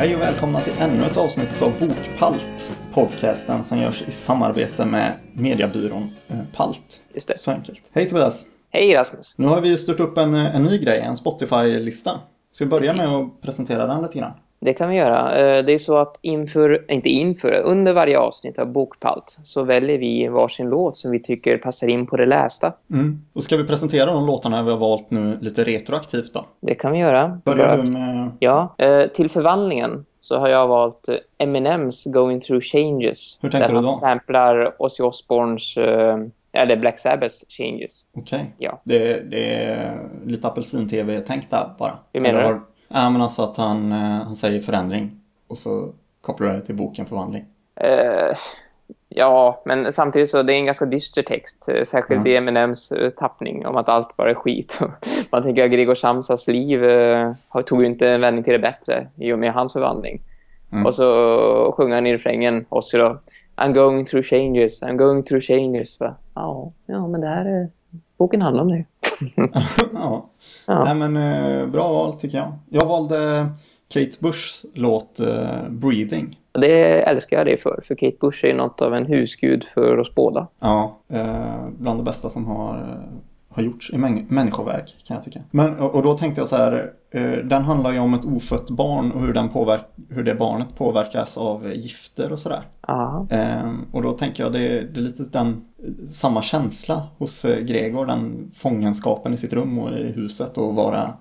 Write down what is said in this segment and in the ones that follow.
Hej och välkomna till ännu ett avsnitt av Bokpalt. Podcasten som görs i samarbete med mediebyrån eh, Palt. Just det. Så enkelt. Hej Tobias. Hej Rasmus. Nu har vi ju styrt upp en, en ny grej, en Spotify-lista. Ska vi börja med Precis. att presentera den lite grann? Det kan vi göra. Eh, Det är så att inför, inte inför, under varje avsnitt av Bokpalt så väljer vi varsin låt som vi tycker passar in på det lästa. Mm. Och ska vi presentera de låtarna vi har valt nu lite retroaktivt då? Det kan vi göra. Börjar du med... Ja, eh, till förvandlingen så har jag valt eh, Eminems Going Through Changes. Hur tänkte där du han då? samplar Ozzy Osbournes, eh, eller Black Sabbaths Changes. Okej. Ja. Det, det är lite apelsin-tv-tänk där bara. Hur menar du? Ja, men alltså att han, eh, han säger förändring och så kopplar det till boken förvandling. Eh, ja, men samtidigt så det är en ganska dyster text. eh, Särskilt Ja. i Eminems tappning om att allt bara är skit. Man tänker att Gregor Samsas liv har- tog ju inte en vändning till det bättre i och med hans förvandling. Mm. Och så sjunger han i refrängen också då. I'm going through changes, I'm going through changes. Va? Ja, ja, men det här är... Boken handlar om det. ja. Ja. Nej men eh, bra val tycker jag. Jag valde Kate Bushs låt eh, Breathing. Det älskar jag det för, för Kate Bush är något av en husgud för oss båda. Ja, eh, bland det bästa som har, eh, har gjorts i män- människoväg kan jag tycka. Men, och, då tänkte jag så här, eh, den handlar ju om ett ofött barn och hur, den påverk, hur det barnet påverkas av gifter och sådär. Ja, Eh, och då tänker jag det, det är lite den, samma känsla hos eh, Gregor, den fångenskapen i sitt rum och i huset och vara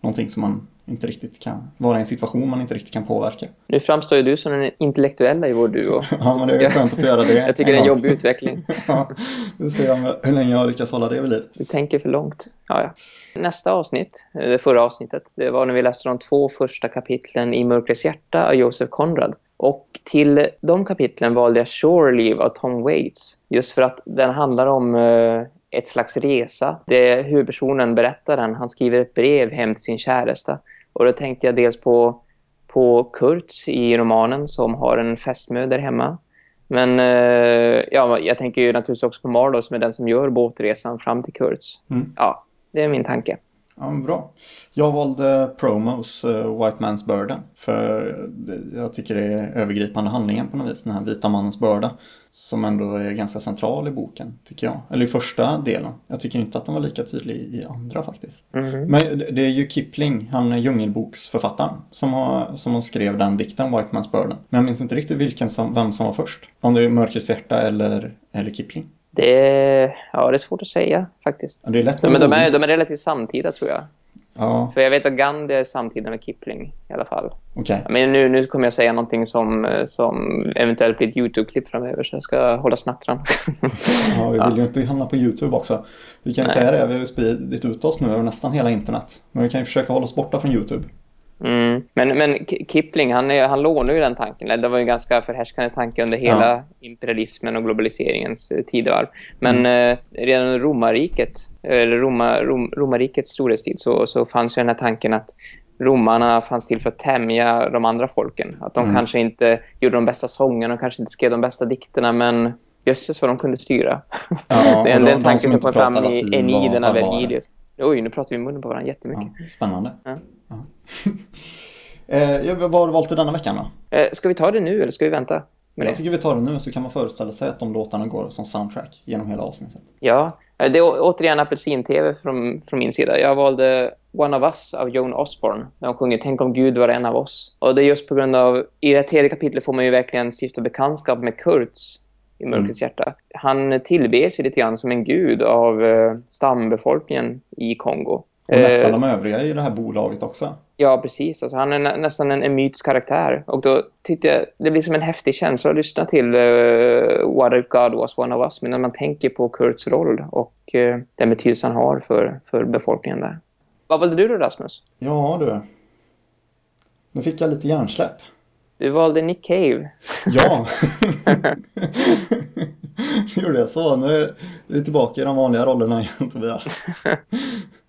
någonting som man inte riktigt kan, vara i en situation man inte riktigt kan påverka. nu framstår ju du som den intellektuella i vår duo. Ja, men det är skönt att få göra det. Jag tycker det är en jobbig utveckling. Ja, vi ser hur länge jag lyckas hålla det vid liv. Du tänker för långt. Ja, ja. Nästa avsnitt, eh, det förra avsnittet, det var när vi läste de två första kapitlen i Mörkrets hjärta av Joseph Conrad. Och till de kapitlen valde jag Shore Leave av Tom Waits. Just för att den handlar om eh, ett slags resa. Det är huvudpersonen, berättaren, han skriver ett brev hem till sin käresta. Och då tänkte jag dels på, på Kurtz i romanen som har en fästmö där hemma. Men eh, ja, jag tänker ju naturligtvis också på Marlowe som är den som gör båtresan fram till Kurtz. Mm. Ja, det är min tanke. Ja, bra. Jag valde Promos uh, White Man's Burden. För jag tycker det är övergripande handlingen på något vis. Den här vita mannens börda. Som ändå är ganska central i boken, tycker jag. Eller i första delen. Jag tycker inte att den var lika tydlig i andra faktiskt. Mhm. Men det- är ju Kipling, han är djungelboksförfattaren, som har, som har skrev den dikten White Man's Burden. Men jag minns inte riktigt vilken som, vem som var först. Om det är Mörkrets hjärta eller, eller Kipling. Det, ja, det är svårt att säga faktiskt. Ja, det är lätt De, att de, är, de är relativt samtida tror jag. Ja, För jag vet att Gandhi är samtida med Kipling i alla fall. okej. Men nu, nu kommer jag säga någonting som, eh, som eventuellt blir ett YouTube-klipp framöver så jag ska hålla snattran. Ja, vi vill ju inte hamna på YouTube också. Vi kan Nej. säga det, vi har ju spridit ut oss nu över nästan hela internet. Men vi kan ju försöka hålla oss borta från YouTube. Mm. Men, men Ki- Kipling, han, är, han lånar ju den tanken. Det var ju en ganska förhärskande tanke under hela imperialismen och globaliseringens eh, tidevarv. Men eh, redan under romarriket, eller Roma, Rom, romarrikets storhetstid, så, så fanns ju den här tanken att romarna fanns till för att tämja de andra folken. Att de Mm. kanske inte gjorde de bästa sångerna, de kanske inte skrev de bästa dikterna, men jösses vad de kunde styra. Ja, det är en, tanke som kom fram i barbarer. Vergilius. Oj, nu pratar vi i munnen på varandra jättemycket. Ja, spännande. Ja. Eh, vad har du valt till denna veckan då? Eh, ska vi ta det nu eller ska vi vänta? Med Jag tycker vi tar det nu så kan man föreställa sig att de låtarna går som soundtrack genom hela avsnittet. Ja, eh, det är återigen apelsin-tv från, från min sida. Jag valde One of Us av Joan Osborne. Där hon sjunger Tänk om Gud var en av oss. Och det är just på grund av, i det tredje kapitlet får man ju verkligen stifta bekantskap med Kurtz i Mörkrets hjärta. Han tillbes ju lite grann som en gud av eh, stambefolkningen i Kongo. Och nästan Eh, de övriga i det här bolaget också. Ja, precis. Alltså, han är nä nästan en, en karaktär. Och då tyckte jag det blir som en häftig känsla att lyssna till uh, What if God was one of us. Men när man tänker på Kurts roll och eh, den betydelse han har för, för befolkningen där. Vad valde du då, Rasmus? Ja du. Nu fick jag lite hjärnsläpp. Du valde Nick Cave. Ja! Nu gjorde jag så. Nu är vi tillbaka i de vanliga rollerna igen Tobias.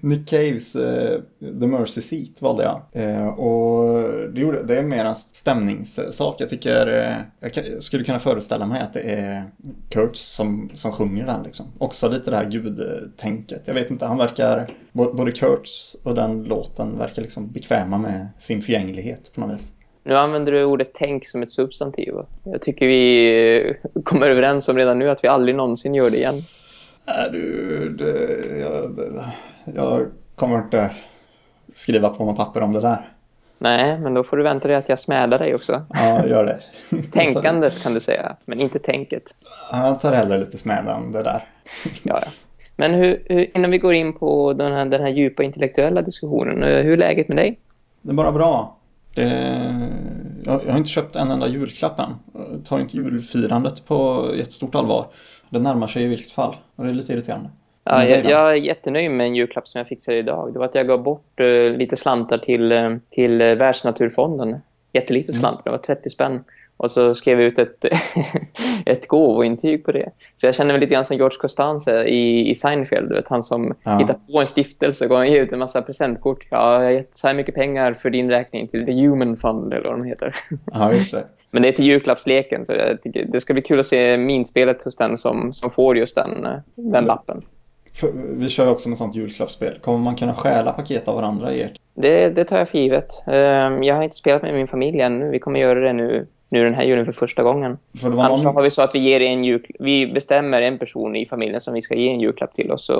Nick Caves eh, The Mercy Seat valde jag. Eh, och det, gjorde, det är mer en stämningssak. Jag tycker, eh, jag kan, skulle kunna föreställa mig att det är Kurtz som, som sjunger den liksom. Också lite det här gudtänket. Jag vet inte, han verkar, både Kurtz och den låten verkar liksom bekväma med sin förgänglighet på något vis. Nu använder du ordet tänk som ett substantiv. Jag tycker vi kommer överens om redan nu att vi aldrig någonsin gör det igen. Nej du, det, jag, jag kommer inte skriva på något papper om det där. Nej, men då får du vänta dig att jag smädar dig också. Ja, gör det. Tänkandet kan du säga, men inte tänket. Jag tar hellre lite smädande där. Ja, ja. Men hur, hur, innan vi går in på den här, den här djupa intellektuella diskussionen, hur är läget med dig? Det är bara bra. Det, jag, jag har inte köpt en enda julklapp än. Jag tar inte julfirandet på jättestort allvar. Det närmar sig i vilket fall. Och det är lite irriterande. Ja, jag, jag, är jättenöjd med en julklapp som jag fixade idag. Det var att jag gav bort uh, lite slantar till, uh, till uh, Världsnaturfonden. Jättelite slant, mm. det var 30 spänn. Och så skrev jag ut ett, ett gåvointyg på det. Så jag känner mig lite grann som George Costanza i, i Seinfeld. Vet, han som ja. hittar på en stiftelse och ger ut en massa presentkort. Ja, jag har gett så här mycket pengar för din räkning till The Human Fund eller vad de heter. Ja, just det. Men det är till julklappsleken så jag tycker, det ska bli kul att se minspelet hos den som, som får just den, den lappen. För, vi kör också med sånt julklappsspel. Kommer man kunna stjäla paket av varandra i ert? Det, det tar jag för givet. Ehm, jag har inte spelat med min familj ännu. Vi kommer göra det nu, nu den här julen för första gången. För var Annars någon... har vi så att vi, ger en jul, vi bestämmer en person i familjen som vi ska ge en julklapp till och så,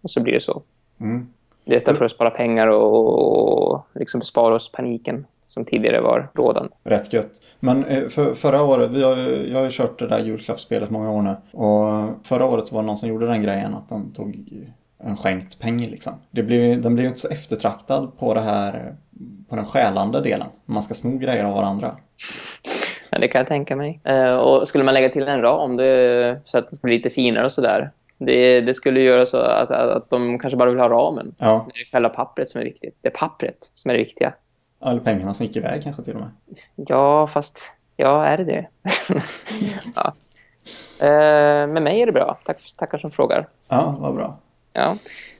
och så blir det så. Mm. Detta för att spara pengar och, och liksom spara oss paniken som tidigare var rådande. Rätt gött. Men eh, för, förra året, vi har, jag har ju kört det där julklappsspelet många år nu. Och förra året så var det någon som gjorde den grejen att de tog en skänkt peng liksom. Det blir, den blir ju inte så eftertraktad på det här, på den skälande delen. Man ska sno grejer av varandra. Ja, det kan jag tänka mig. Eh, och skulle man lägga till en ram det, så att det blir lite finare och sådär. Det, det skulle göra så att, att de kanske bara vill ha ramen. Ja. Det är själva pappret som är viktigt. Det är pappret som är det viktiga. Eller pengarna som gick iväg kanske till och med. Ja, fast... Ja, är det det? ja. Eh, med mig är det bra. Tack, tackar som frågar. Ja, vad bra. Ja.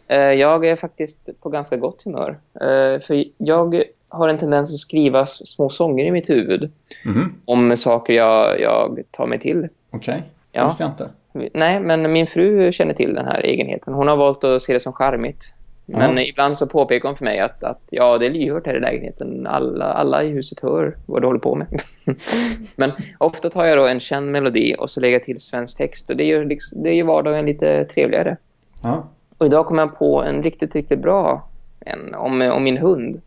Eh, jag är faktiskt på ganska gott humör. Eh, för jag har en tendens att skriva små sånger i mitt huvud. Mm. Om saker jag, jag tar mig till. Okej, okay. ja. visste jag inte. Nej, men min fru känner till den här egenheten. Hon har valt att se det som charmigt. Men mm. ibland så påpekar hon för mig att, att ja, det är lyhört här i lägenheten. Alla, alla i huset hör vad du håller på med. Men ofta tar jag då en känd melodi och så lägger till svensk text. Och det gör, liksom, det gör vardagen lite trevligare. Mm. Och idag kom jag på en riktigt, riktigt bra en om, om min hund.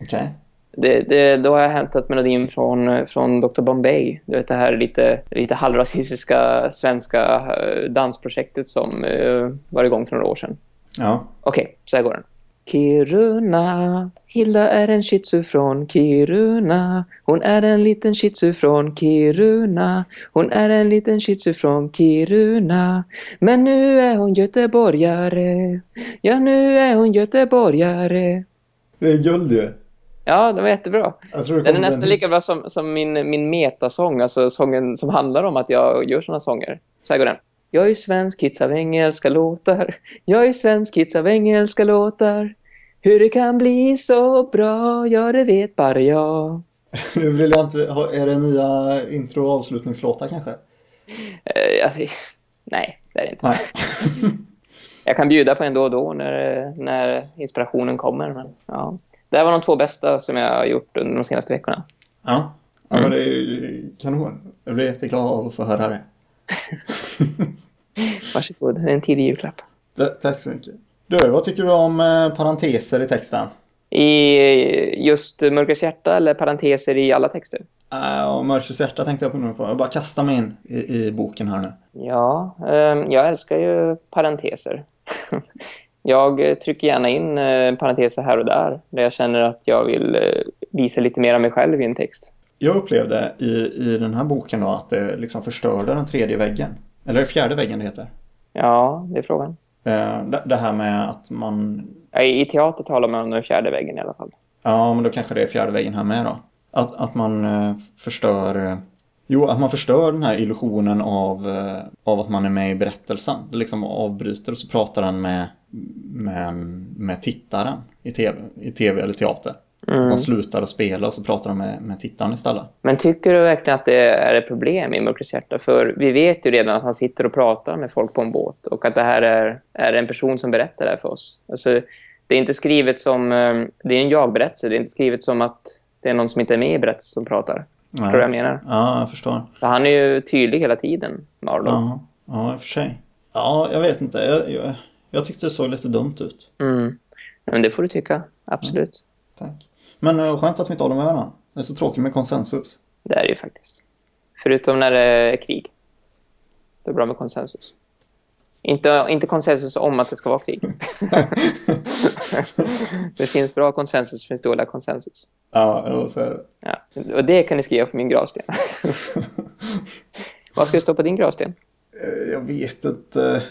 Okay. Det, det, då har jag hämtat melodin från, från Dr. Bombay. Du vet det här lite, lite halvrasistiska svenska eh, dansprojektet som uh, var igång för några år sedan. Ja. Okej, okay, så här går den. Kiruna, Hilda är en shitsu från Kiruna. Hon är en liten shitsu från Kiruna. Hon är en liten shitsu från Kiruna. Men nu är hon göteborgare. Ja, nu är hon göteborgare. Det är guld ju. Ja, det var jättebra. Den är nästan lika bra som, som min, min metasång. Alltså sången som handlar om att jag gör såna sånger. Så här går den. Jag är svensk kids av engelska låtar. Jag är svensk kids av engelska låtar. Hur det kan bli så bra, ja det vet bara jag. Det är briljant. Är det nya intro- och avslutningslåtar kanske? Uh, alltså, nej, det är det inte. Nej. jag kan bjuda på en då och då när, när inspirationen kommer. Men, ja. Det här var de två bästa som jag har gjort under de senaste veckorna. Ja, ja mm. det är kanon. Jag blir jätteglad av att få höra det. Varsågod, det är en tidig julklapp. Tack så mycket. Du, vad tycker du om eh, parenteser i texten? I just Mörkrets hjärta eller parenteser i alla texter? Uh, Mörkrets hjärta tänkte jag på nu på. Jag bara kastar mig in i, i boken här nu. Ja, um, jag älskar ju parenteser. jag trycker gärna in uh, parenteser här och där. Där jag känner att jag vill uh, visa lite mer av mig själv i en text. Jag upplevde i, i den här boken då att det liksom förstörde den tredje väggen. Eller fjärde väggen det heter. Ja, det är frågan. Eh, det, det här med att man... I teater talar man om den fjärde väggen i alla fall. Ja, men då kanske det är fjärde väggen här med då. Att, att man eh, förstör... Jo, att man förstör den här illusionen av, eh, av att man är med i berättelsen. Det liksom avbryter och så pratar han med, med, med tittaren i tv, i tv eller teater. Mm. Att de slutar att spela och så pratar de med, med tittaren istället. Men tycker du verkligen att det är ett problem i Mörkrets hjärta? För vi vet ju redan att han sitter och pratar med folk på en båt och att det här är, är en person som berättar det här för oss. Alltså, det är inte skrivet som... eh, Det är en jag-berättelse. Det är inte skrivet som att det är någon som inte är med i berättelsen som pratar. Förstår du vad jag menar? Ja, jag förstår. Så han är ju tydlig hela tiden, Marlowe. Ja, ja, i och för sig. Ja, jag vet inte. Jag, jag, jag tyckte det såg lite dumt ut. Mm. Men det får du tycka, absolut. Tack. Men uh, skönt att vi inte håller med varandra. Det är så tråkigt med konsensus. Det är det ju faktiskt. Förutom när det är krig. Det är bra med konsensus. Inte, inte konsensus om att det ska vara krig. det finns bra konsensus, det finns dåliga konsensus. Ja, så är det. Ja. Och det kan ni skriva på min gravsten. Vad ska det stå på din gravsten? Eh, Jag vet inte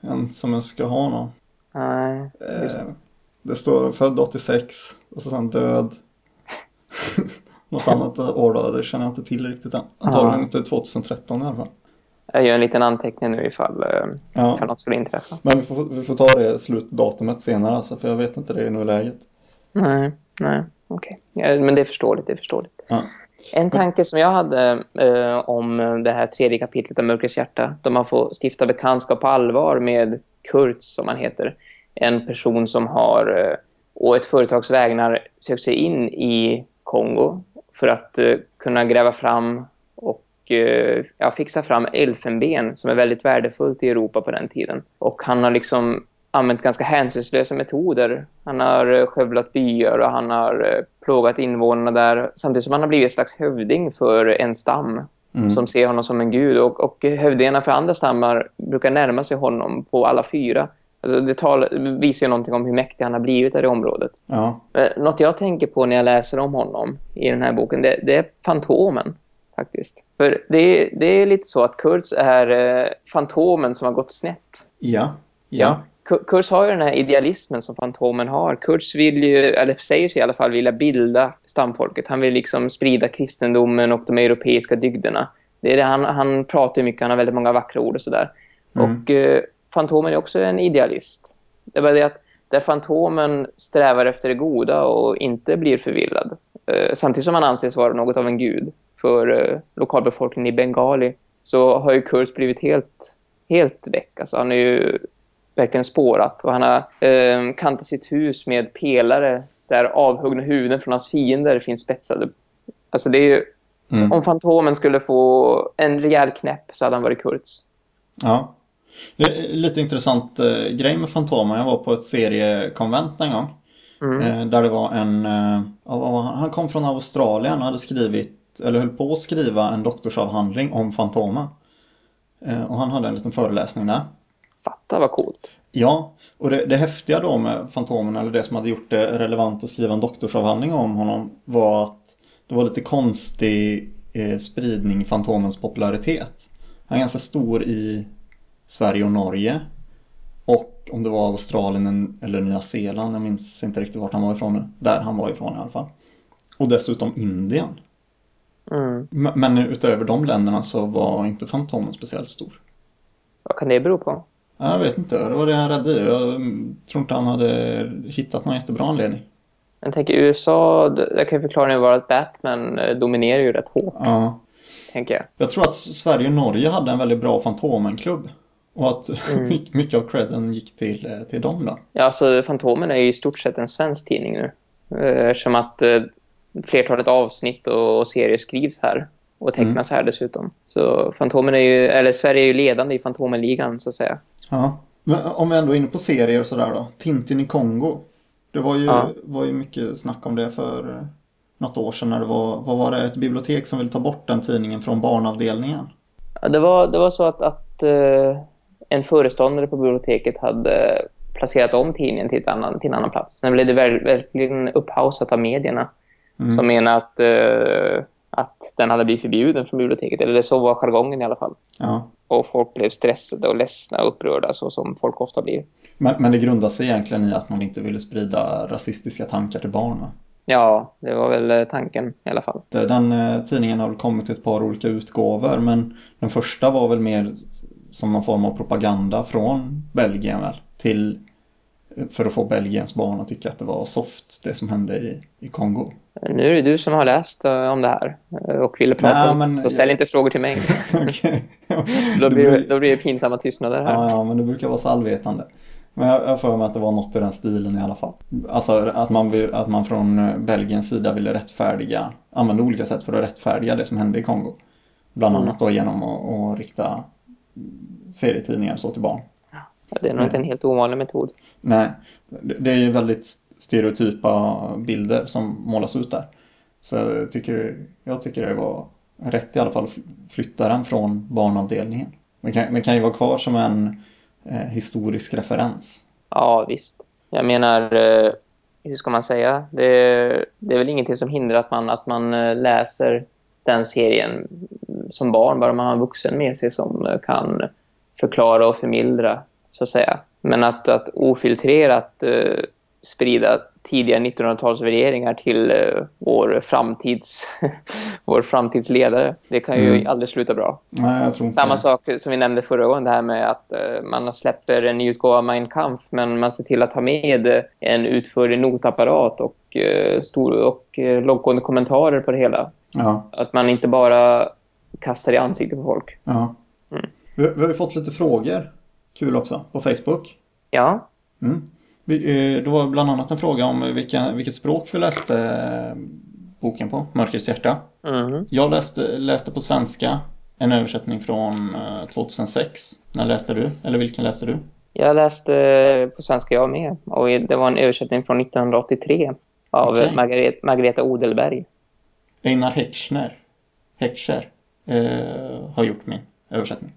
eh, ens om jag ska ha någon. Nej, just Eh, det. Det står född 86 och så sen död. Något annat år då, det känner jag inte till riktigt än. Antagligen Ja. inte 2013 i alla fall. Jag gör en liten anteckning nu ifall, eh, Ja. ifall något skulle inträffa. Men vi får, vi får ta det slutdatumet senare alltså, för jag vet inte det i nuläget. Nej, nej, okej. Ja, men det är förståeligt, det är förståeligt. Ja. En tanke som jag hade eh, om det här tredje kapitlet av Mörkrets hjärta, då man får stifta bekantskap på allvar med Kurt, som han heter. En person som har, eh, å ett företags vägnar, sökt sig in i Kongo för att eh, kunna gräva fram och eh, ja, fixa fram elfenben som är väldigt värdefullt i Europa på den tiden. Och han har liksom använt ganska hänsynslösa metoder. Han har eh, skövlat byar och han har eh, plågat invånarna där samtidigt som han har blivit ett slags hövding för en stam Mm. som ser honom som en gud. Och, och hövdingarna för andra stammar brukar närma sig honom på alla fyra. Alltså det tal, visar ju någonting om hur mäktig han har blivit där i området. Ja. Eh, Något jag tänker på när jag läser om honom i den här boken, det, det är Fantomen faktiskt. För det, är- det är lite så att Kurtz är eh, Fantomen som har gått snett. Ja. Ja. Ku- Kurtz har ju den här idealismen som Fantomen har. Kurtz vill ju, eller säger sig i alla fall vilja bilda stamfolket. Han vill liksom sprida kristendomen och de europeiska dygderna. Det är det, han, han pratar mycket, han har väldigt många vackra ord och sådär. Mm. Och eh, Fantomen är också en idealist. Det är bara det att där Fantomen strävar efter det goda och inte blir förvillad. Eh, samtidigt som han anses vara något av en gud för eh, lokalbefolkningen i Bengali så har ju Kurtz blivit helt, helt väck. Alltså han är ju verkligen spårat och han har eh, kantat sitt hus med pelare där avhuggna huvuden från hans fiender finns spetsade. Alltså det är ju, Mm. om Fantomen skulle få en rejäl knäpp så hade han varit Kurtz. Ja. Det är lite intressant eh, grej med Fantomen. Jag var på ett seriekonvent en gång. Mm. Eh, där det var en, eh, han? kom från Australien och hade skrivit, eller höll på att skriva en doktorsavhandling om Fantomen. Och han hade en liten föreläsning där. Fatta vad coolt. Ja, och det, det häftiga då med Fantomen, eller det som hade gjort det relevant att skriva en doktorsavhandling om honom, var att det var lite konstig eh, spridning i Fantomens popularitet. Han är ganska stor i Sverige och Norge. Och om det var Australien eller Nya Zeeland, jag minns inte riktigt vart han var ifrån nu. Där han var ifrån i alla fall. Och dessutom Indien. Mm. Men utöver de länderna så var inte Fantomen speciellt stor. Vad kan det bero på? Ja, Jag vet inte, det var det han räddade. Jag mm, tror inte han hade hittat någon jättebra anledning. Jag tänker USA, där kan ju förklaringen vara att Batman eh, dominerar ju rätt hårt, Ja. tänker jag. Jag tror att Sverige och Norge hade en väldigt bra Fantomenklubb. Och att Mm. my- mycket av credden gick till, eh, till dem då. Ja, alltså Fantomen är ju i stort sett en svensk tidning nu. Eh, Eftersom att eh, flertalet avsnitt och, serier skrivs här och tecknas här dessutom. Så Fantomen är ju, eller Sverige är ju ledande i Fantomenligan så att säga. Ja. Men om vi ändå är inne på serier och sådär då. Tintin i Kongo. Det var ju, Ja. var ju mycket snack om det för något år sedan när det var, vad var det, ett bibliotek som ville ta bort den tidningen från barnavdelningen. Ja, Det var, det var så att, att en föreståndare på biblioteket hade placerat om tidningen till, ett annan, till en annan plats. Sen blev det ver- verkligen upphausat av medierna Mm. som menar att, eh, att den hade blivit förbjuden från biblioteket. Eller så var jargongen i alla fall. Ja. Och folk blev stressade och ledsna och upprörda så som folk ofta blir. Men, men det grundar sig egentligen i att man inte ville sprida rasistiska tankar till barn va? Ja, det var väl eh, tanken i alla fall. Den eh, tidningen har kommit i ett par olika utgåvor men den första var väl mer som någon form av propaganda från Belgien väl till för att få Belgiens barn att tycka att det var soft det som hände i, i Kongo. Nu är det du som har läst uh, om det här uh, och ville prata Nej, om men- så ställ inte frågor till mig. Då, blir, då blir det pinsamma tystnader här. Ja, ja, men det brukar vara så allvetande. Men jag jag för mig att det var något i den stilen i alla fall. Alltså att man, vill, att man från eh, Belgiens sida ville rättfärdiga, använda olika sätt för att rättfärdiga det som hände i Kongo. Bland Mm. annat då genom att, att rikta serietidningar så till barn. Det är nog inte en helt ovanlig metod. Nej, det är ju väldigt stereotypa bilder som målas ut där. Så jag tycker, jag tycker det var rätt i alla fall att flytta den från barnavdelningen. Men kan, men kan ju vara kvar som en eh, historisk referens. Ja, visst. Jag menar, eh, hur ska man säga? Det, det är väl ingenting som hindrar att man, att man eh, läser den serien som barn, bara man har en vuxen med sig som eh, kan förklara och förmildra, så att säga. Men att, att ofiltrerat eh, sprida tidiga 1900-talsvärderingar till eh, vår, framtids, vår framtidsledare, det kan ju Mm. aldrig sluta bra. Nej, Samma sak som vi nämnde förra gången, det här med att eh, man släpper en ny utgåva av Mein Kampf, men man ser till att ha med eh, en utförlig notapparat och, eh, stor, och eh, långtgående kommentarer på det hela. Ja, Att man inte bara kastar i ansiktet på folk. ja. Mm. Vi, vi har ju fått lite frågor. Kul också. På Facebook. Ja, Mm. Vi, eh, det var bland annat en fråga om vilka, vilket språk vi läste eh, boken på, Mörkrets hjärta. mhm. Jag läste, läste på svenska en översättning från eh, 2006. När läste du? Eller vilken läste du? jag läste eh, på svenska jag med. Och det var en översättning från 1983 av okay. Margaret, Margareta Odelberg. Einar Heckscher, Heckscher eh, har gjort min översättning.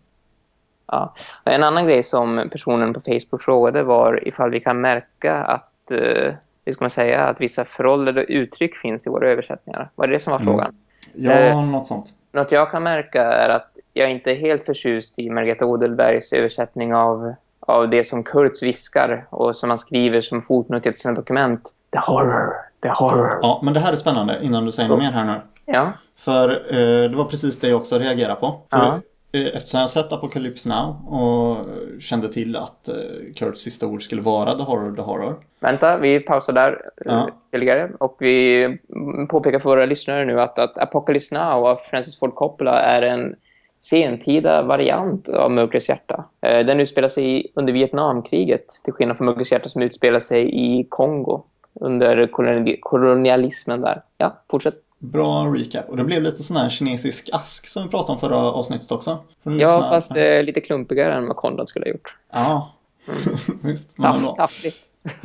Ja. En annan grej som personen på Facebook frågade var ifall vi kan märka att, eh, hur ska man säga, att vissa föråldrade uttryck finns i våra översättningar. Var det det som var Mm. frågan? Ja, Eh. något sånt. Något jag kan märka är att jag inte är helt förtjust i Margareta Odelbergs översättning av, av det som Kurtz viskar och som han skriver som fotnot till sina dokument. The horror, the horror. Ja, men det här är spännande innan du säger något mer här nu. Ja, För eh, det var precis det jag också reagerade på. För, Ja. eh, Eftersom jag sett Apocalypse Now och kände till att eh, Kurts sista ord skulle vara The Horror, The Horror. vänta, vi pausar där Ja. ja. ytterligare. Och vi påpekar för våra lyssnare nu att, att Apocalypse Now av Francis Ford Coppola är en sentida variant av Mörkrets hjärta. Eh, Den utspelar sig under Vietnamkriget, till skillnad från Mörkrets hjärta som utspelar sig i Kongo under koloni- kolonialismen där. Ja, fortsätt. Bra recap. Och det blev lite sån här kinesisk ask som vi pratade om förra avsnittet också. Ni Ja, lyssna? fast eh, lite klumpigare än vad Konrad skulle ha gjort. Ja, visst. Taff, ändå. taffligt.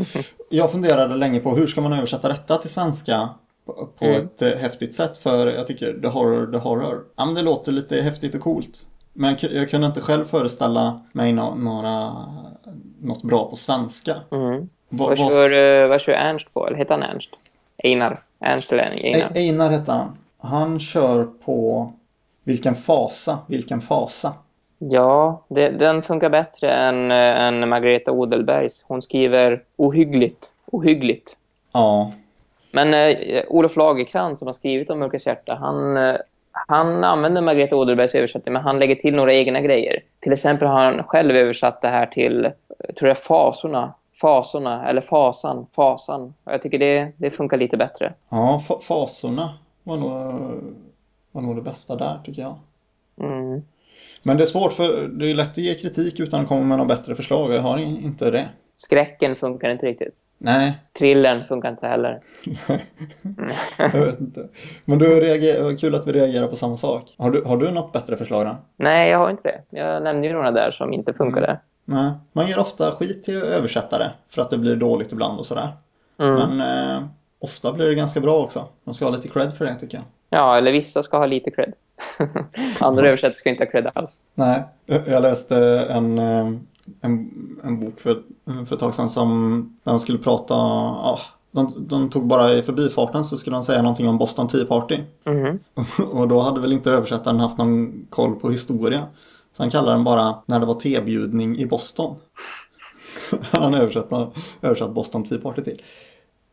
Jag funderade länge på hur ska man översätta detta till svenska på, på Mm. ett eh, häftigt sätt. För jag tycker The Horror, The Horror. Ja, men det låter lite häftigt och coolt. Men jag, jag kunde inte själv föreställa mig no, några, något bra på svenska. Mm. Va- Vad kör, eh, vad kör Ernst på? Eller heter han Ernst? Einar. Ernst eller Einar? Einar hette han. Han kör på Vilken fasa, vilken fasa. Ja, det, den funkar bättre än, än Margareta Odelbergs. Hon skriver ohyggligt. Ohyggligt. Ja, Men eh, Olof Lagercrantz som har skrivit om Mörkrets hjärta, han, eh, han använder Margareta Odelbergs översättning, men han lägger till några egna grejer. Till exempel har han själv översatt det här till, eh, tror jag, fasorna. Fasorna, eller fasan, fasan. Jag tycker det, det funkar lite bättre. ja fa- fasorna var nog, var nog det bästa där tycker jag. Mm. Men det är svårt för det är lätt att ge kritik utan att komma med något bättre förslag. Jag har in- inte det. Skräcken funkar inte riktigt. Nej, Thrillern funkar inte heller. jag vet inte. Men du reagerar, kul att vi reagerar på samma sak. Har du, har du något bättre förslag då? Nej, jag har inte det. Jag nämnde ju några där som inte funkade. Nej. Man ger ofta skit till översättare för att det blir dåligt ibland och sådär. Mm. Men eh, ofta blir det ganska bra också. De ska ha lite cred för det tycker jag. Ja, eller vissa ska ha lite cred. Andra översättare ska inte ha cred alls. Nej, jag läste en, eh, en, en bok för, för ett tag sedan som där de skulle prata, ja, de, de tog bara i förbifarten så skulle de säga någonting om Boston Tea Party. Mhm. Och då hade väl inte översättaren haft någon koll på historia. Så han kallade den bara när det var tebjudning i Boston. Han översatt, översatt Boston Tea Party till.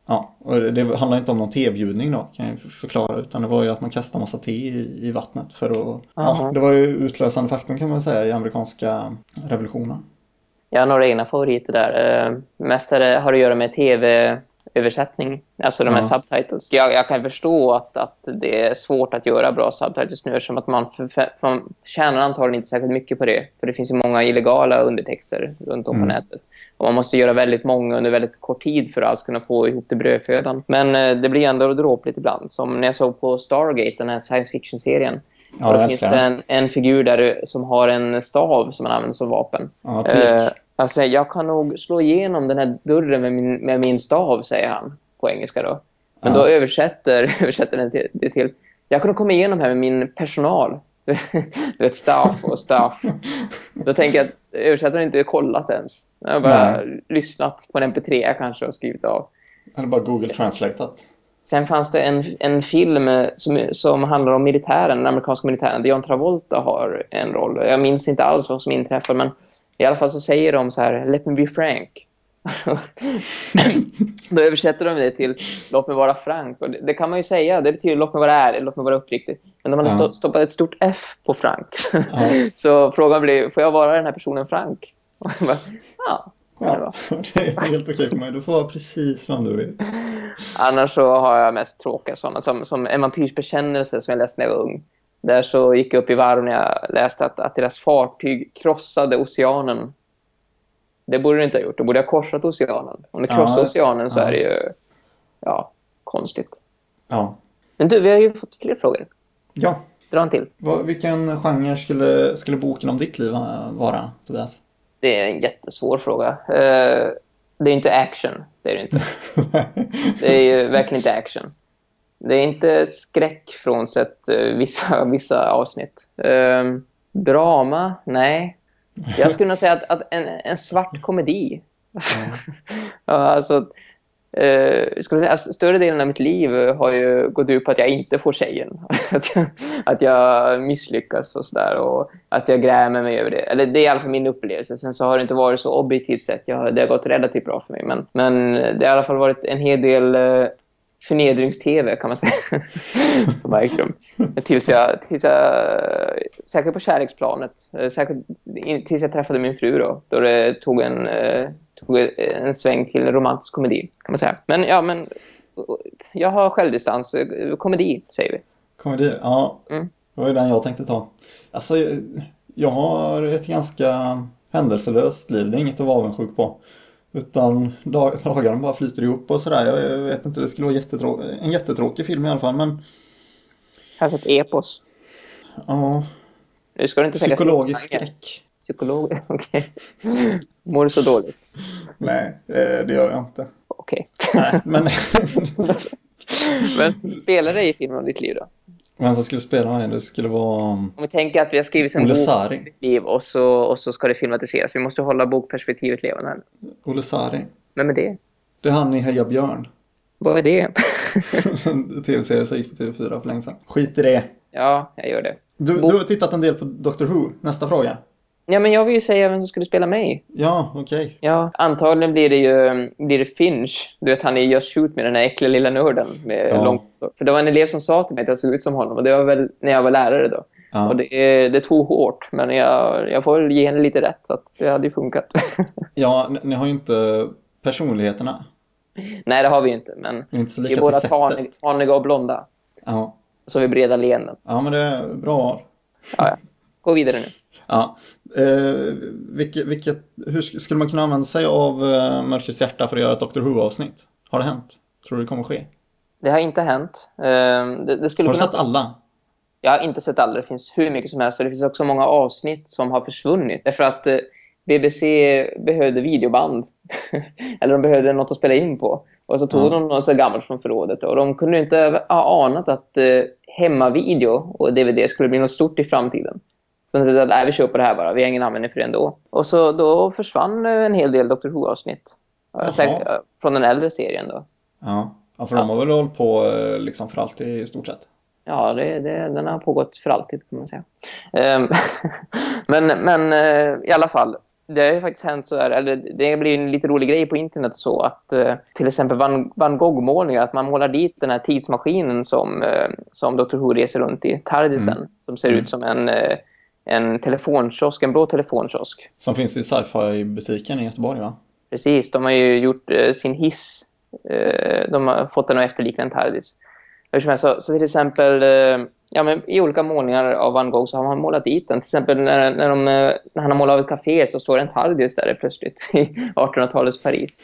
Ja, och det det handlar inte om någon tebjudning då kan jag förklara utan det var ju att man kastade massa te i, i vattnet för att, ja, Aha. det var ju utlösande faktorn kan man säga i amerikanska revolutionen. Jag har några egna favoriter där. Uh, mest det, har att göra med tv-översättning. Alltså de här Ja. subtitles. Jag, jag kan förstå att, att det är svårt att göra bra subtitles nu eftersom att man, för, för, tjänar antagligen inte särskilt mycket på det. För det finns ju många illegala undertexter runt om på Mm. nätet. Och man måste göra väldigt många under väldigt kort tid för att alls kunna få ihop det brödfödan. Men eh, det blir ändå dråpligt ibland. Som när jag såg på Stargate, den här science fiction-serien. Ja, och då finns det en, en figur där som har en stav som man använder som vapen. Ja, tik. Eh, alltså, jag kan nog slå igenom den här dörren med min, med min stav, säger han på engelska. då. Men Ja. då översätter, översätter den till, det till jag kan nog komma igenom här med min personal. du vet, staff och staff. Då tänker jag att översättaren inte kollat ens. Jag har bara Nej. lyssnat på en mp3 kanske och skrivit av. Eller bara Google Translateat. Sen fanns det en, en film som, som handlar om militären, den amerikanska militären, där John Travolta har en roll. Jag minns inte alls vad som inträffar, men i alla fall så säger de så här, let me be frank. Då översätter de det till låt mig vara frank. Och det, det kan man ju säga, det betyder låt mig vara ärlig, låt mig vara uppriktig. Men de hade Ja. stoppat ett stort F på frank. Ja. så frågan blir, får jag vara den här personen frank? Bara, ja. Ja, det är helt okej för mig. Du får vara precis vem du vill. Annars så har jag mest tråkiga sådana som, som En vampyrs bekännelse som jag läste när jag var ung. Där så gick jag upp i varv när jag läste att, att deras fartyg krossade oceanen. Det borde det inte ha gjort. Det borde ha korsat oceanen. Om det Ja, krossar oceanen så ja. är det ju ja, konstigt. Ja. Men du, vi har ju fått fler frågor. Ja. Dra en till. Vilken genre skulle, skulle boken om ditt liv vara, Tobias? Det är en jättesvår fråga. Eh, det är inte action. Det är det inte. Det är ju verkligen inte action. Det är inte skräck frånsett eh, vissa, vissa avsnitt. Ehm, drama? Nej. Jag skulle nog säga att, att en, en svart komedi. ja, alltså, eh, skulle säga, alltså, större delen av mitt liv har ju gått ut på att jag inte får tjejen. att, jag, att jag misslyckas och sådär. Och att jag grämer mig över det. Eller det är i alla fall min upplevelse. Sen så har det inte varit så objektivt sett. Jag, det har gått relativt bra för mig. Men, men det har i alla fall varit en hel del eh, förnedrings-tv kan man säga. som har ägt rum. Tills jag, tills jag, säkert på kärleksplanet, eh, säkert tills jag träffade min fru då. Då det tog en, eh, tog en sväng till romantisk komedi kan man säga. Men ja, men jag har självdistans. Komedi säger vi. Komedi? Ja, Mm. det var ju den jag tänkte ta. Alltså, jag har ett ganska händelselöst liv. Det är inget att vara avundsjuk på. Utan dag, dagarna bara flyter ihop och sådär. Jag, vet inte, det skulle vara jättetrå- en jättetråkig film i alla fall. Men Kanske ett epos. ja, Nu ska du inte psykologisk skräck. Psykolog, okej. Mår du så dåligt? Nej, eh, det gör jag inte. Okej. Nej, men spelar det i filmen om ditt liv då? Vem som skulle spela mig? Det skulle vara Om vi tänker att vi har skrivit en bok Sari. ditt liv och så, och så ska det filmatiseras. Vi måste hålla bokperspektivet levande. här. Olle Sari. Vem är det? Det är han i Heja Björn. Vad är det? Tv-serie som gick på TV4 för länge sedan. Skit i det. ja, jag gör det. Du, du har tittat en del på Doctor Who. Nästa fråga. Ja, men jag vill ju säga vem som skulle spela mig. Ja, okej. Ja, antagligen blir det ju blir det Finch. Du vet, han är Just Shoot med den här äckliga lilla nörden. Med Ja. långt, för det var en elev som sa till mig att jag såg ut som honom. Och det var väl när jag var lärare då. Ja. Och det, det tog hårt, men jag, jag får ge henne lite rätt. Så att det hade ju funkat. ja, ni, ni har ju inte personligheterna. Nej, det har vi ju inte. Men inte vi är båda sättet. taniga, och blonda. Ja. Så vi breda leenden. ja, men det är bra. Ja, ja. Gå vidare nu. Ja. Eh, vilket, vilket, hur sk- skulle man kunna använda sig av eh, Mörkrets hjärta för att göra ett Doctor Who-avsnitt? Har det hänt? Tror du det kommer ske? Det har inte hänt. Ehm, Det, det skulle Har du kunna... sett alla? Jag har inte sett alla. Det finns hur mycket som helst. Det finns också många avsnitt som har försvunnit. Därför att eh, BBC behövde videoband. Eller de behövde något att spela in på. Och så tog Ja. de något så gammalt från förrådet. Och de kunde inte ha anat att eh, hemmavideo och DVD skulle bli något stort i framtiden. Så tänkte att "Nej, vi kör på det här bara. Vi har ingen användning för det ändå. Och så då försvann eh, en hel del Dr. Who-avsnitt. Från den äldre serien då. Ja. Ja, för de har väl hållit på eh, liksom för alltid i stort sett. Ja, det, det, den har pågått för alltid kan man säga. Ehm, men men eh, i alla fall, det har ju faktiskt hänt så här, eller det blir en lite rolig grej på internet så att till exempel Van, Van Gogh-målningar, att man målar dit den här tidsmaskinen som, som Dr. Who reser runt i, Tardisen, Mm. som ser Mm. ut som en, en telefonkiosk, en blå telefonkiosk. Som finns i sci-fi-butiken i Göteborg va? Precis, de har ju gjort eh, sin hiss. Eh, de har fått den att efterlikna en TARDIS. Så, så till exempel eh, ja, men i olika målningar av Van Gogh så har man målat dit den. Till exempel när, när, de, eh, när han har målat av ett café så står det en TARDIS där plötsligt i 1800-talets Paris.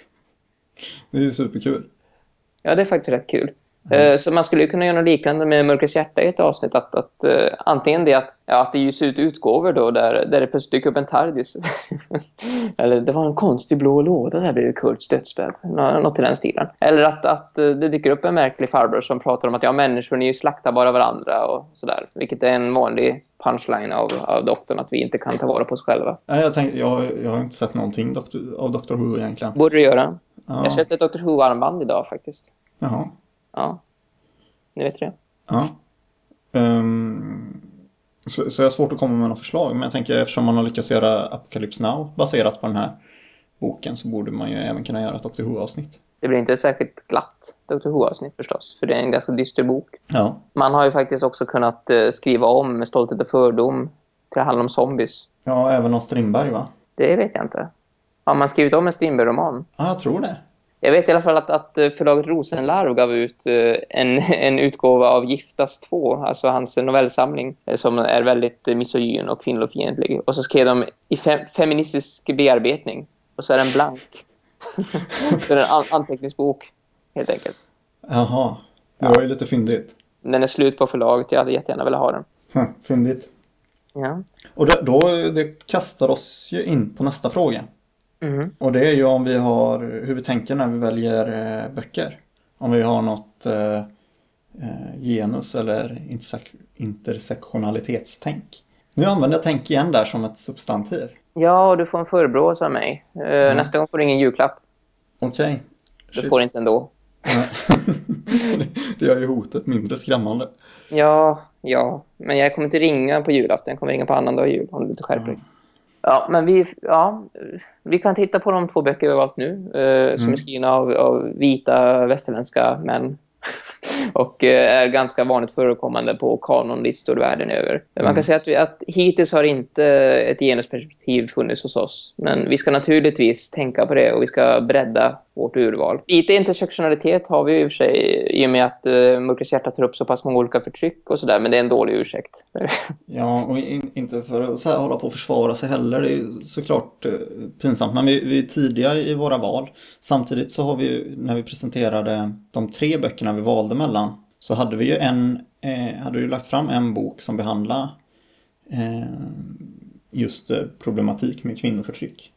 Det är superkul. Ja, det är faktiskt rätt kul. Eh, Så man skulle kunna göra något liknande med Mörkrets hjärta i ett avsnitt. Att, att, eh, antingen det att, ja, att det ges ut utgåvor då där, där det plötsligt dyker upp en TARDIS. Eller det var en konstig blå låda där bredvid Kurts dödsbädd. Nå- Något i den stilen. Eller att, att eh, det dyker upp en märklig farbror som pratar om att ja, människor ni slaktar bara varandra och sådär. Vilket är en vanlig punchline av, av doktorn att vi inte kan ta vara på oss själva. Nej, jag, tänk, jag, jag har inte sett någonting doktor, av Dr. Who egentligen. Borde du göra. Ja. Jag köpte ett Dr. Who-armband idag faktiskt. Jaha. Ja, nu vet du det. Ja. Ehm, så, så jag har svårt att komma med några förslag. Men jag tänker eftersom man har lyckats göra Apocalypse Now baserat på den här boken så borde man ju även kunna göra ett Dr. Who-avsnitt. Det blir inte särskilt glatt Dr. Who-avsnitt förstås, för det är en ganska dyster bok. Ja. Man har ju faktiskt också kunnat eh, skriva om med Stolthet och fördom till att handla om zombies. Ja, även av Strindberg va? Det vet jag inte. Har man skrivit om en Strindberg-roman? Ja, jag tror det. Jag vet i alla fall att, att eh, förlaget Rosenlarv gav ut eh, en, en utgåva av Giftas 2, alltså hans novellsamling, eh, som är väldigt misogyn och kvinnofientlig. Och så skrev de i fem, feministisk bearbetning. Och så är den blank. så det är en an anteckningsbok, helt enkelt. Jaha. Det var ju lite fyndigt. Den är slut på förlaget, jag hade jättegärna velat ha den. Hm, fyndigt. Ja. Och då, då, det kastar oss ju in på nästa fråga. Mhm. Och det är ju om vi har, hur vi tänker när vi väljer eh, böcker. Om vi har något eh, eh, genus eller intersek- intersektionalitetstänk. Nu använder jag tänk igen där som ett substantiv. Ja, och du får en förebråelse av mig. Eh, Nästa gång får du ingen julklapp. Okej. Du Shit. får inte ändå. Det gör ju hotet mindre skrämmande. Ja, ja. Men jag kommer inte ringa på julafton. Jag kommer ringa på annandag jul om du inte skärper dig. Ja, men vi, ja, vi kan titta på de två böcker vi har valt nu. Eh, som Mm. är skrivna av, av vita västerländska män. och eh, är ganska vanligt förekommande på kanonlistor världen över. Man Mm. kan säga att, vi, att hittills har inte ett genusperspektiv funnits hos oss. Men vi ska naturligtvis tänka på det och vi ska bredda vårt urval. Lite intersektionalitet har vi i och för sig i och med att uh, Mörkrets hjärta tar upp så pass många olika förtryck och sådär. Men det är en dålig ursäkt. Ja, och in, inte för att så här hålla på och försvara sig heller. Det är ju såklart uh, pinsamt. Men vi, vi är tidiga i våra val. Samtidigt så har vi ju, när vi presenterade de tre böckerna vi valde mellan, så hade vi ju en, eh, hade ju lagt fram en bok som behandlar eh, just eh, problematik med kvinnoförtryck.